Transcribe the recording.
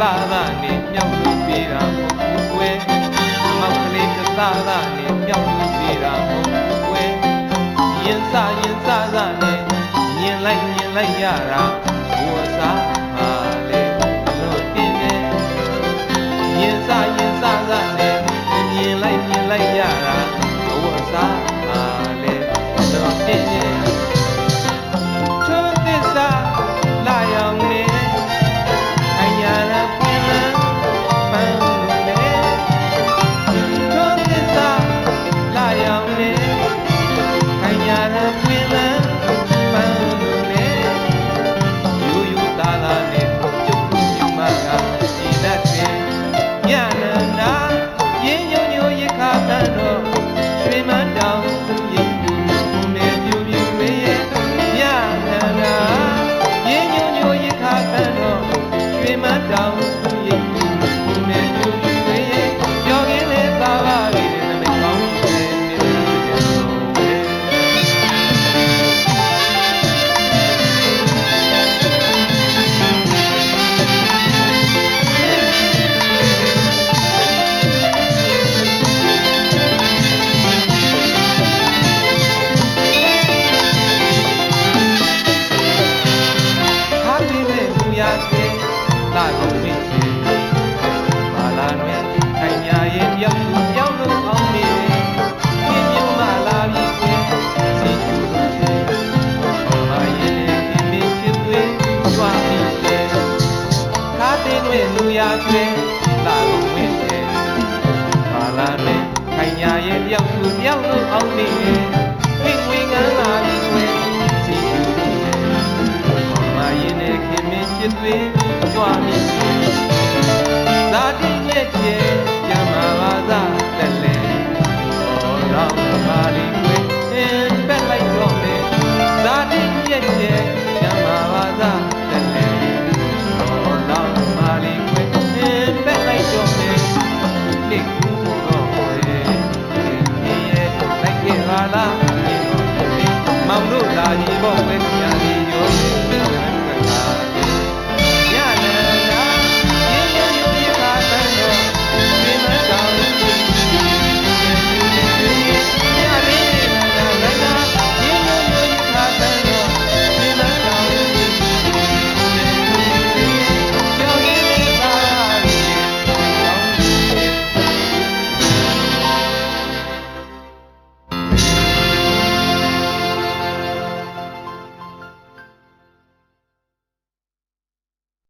သားသားနဲ့မြောက်လို့ပြေးတာမဟုတ်ဘူးကွယ်အမောက်ကလေးတစ်သားသားနဲ့မြောက်လို့ပြေးတာမဟုတ်ဘူးကွယ်ရင်စရင်စစနဲ့မြင်လိုက်မြင်လိုက်ရတာဘဝစားပါလေအလို့တင်းတယ်ရင်စရင်စစနဲ့မြင်လိုက်မြင်လိုက်ရတာဘဝစား 大家，我 di bombe mia